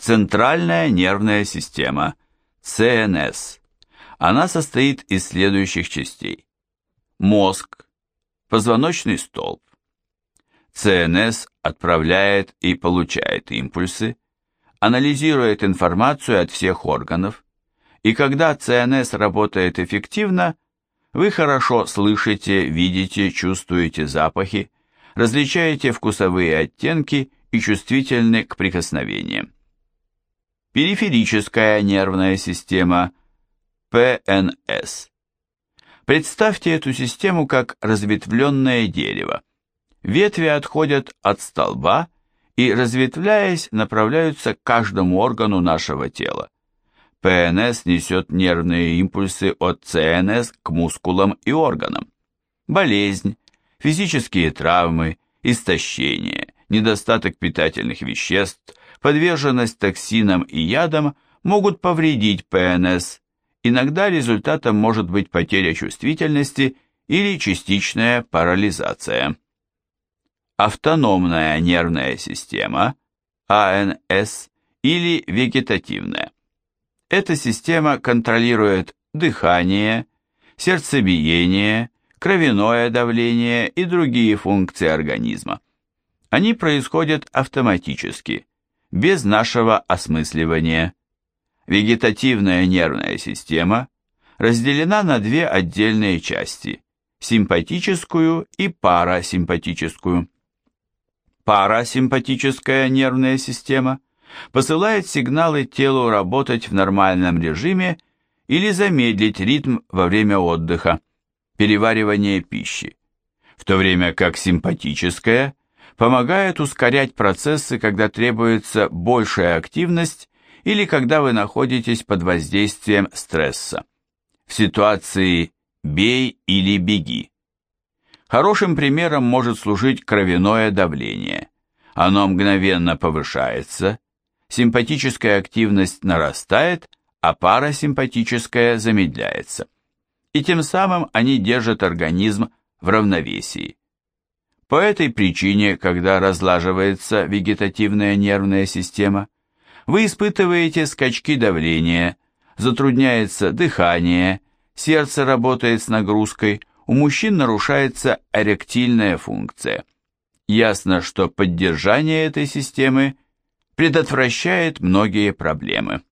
Центральная нервная система, ЦНС. Она состоит из следующих частей. Мозг, позвоночный столб. ЦНС отправляет и получает импульсы, анализирует информацию от всех органов, и когда ЦНС работает эффективно, вы хорошо слышите, видите, чувствуете запахи, различаете вкусовые оттенки и чувствительны к прикосновениям. Периферическая нервная система, ПНС. Представьте эту систему как разветвленное дерево. Ветви отходят от столба и, разветвляясь, направляются к каждому органу нашего тела. ПНС несет нервные импульсы от ЦНС к мускулам и органам. Болезнь, физические травмы, истощение, недостаток питательных веществ, подверженность токсинам и ядам могут повредить ПНС. Иногда результатом может быть потеря чувствительности или частичная парализация. Автономная нервная система, АНС, или вегетативная. Эта система контролирует дыхание, сердцебиение, кровяное давление и другие функции организма. Они происходят автоматически, без нашего осмысливания. Вегетативная нервная система разделена на две отдельные части – симпатическую и парасимпатическую. Парасимпатическая нервная система – посылает сигналы телу работать в нормальном режиме или замедлить ритм во время отдыха, переваривания пищи, в то время как симпатическая помогает ускорять процессы, когда требуется большая активность или когда вы находитесь под воздействием стресса. В ситуации «бей или беги». Хорошим примером может служить кровяное давление. Оно мгновенно повышается, симпатическая активность нарастает, а парасимпатическая замедляется. И тем самым они держат организм в равновесии. По этой причине, когда разлаживается вегетативная нервная система, вы испытываете скачки давления, затрудняется дыхание, сердце работает с нагрузкой, у мужчин нарушается эректильная функция. Ясно, что поддержание этой системы предотвращает многие проблемы.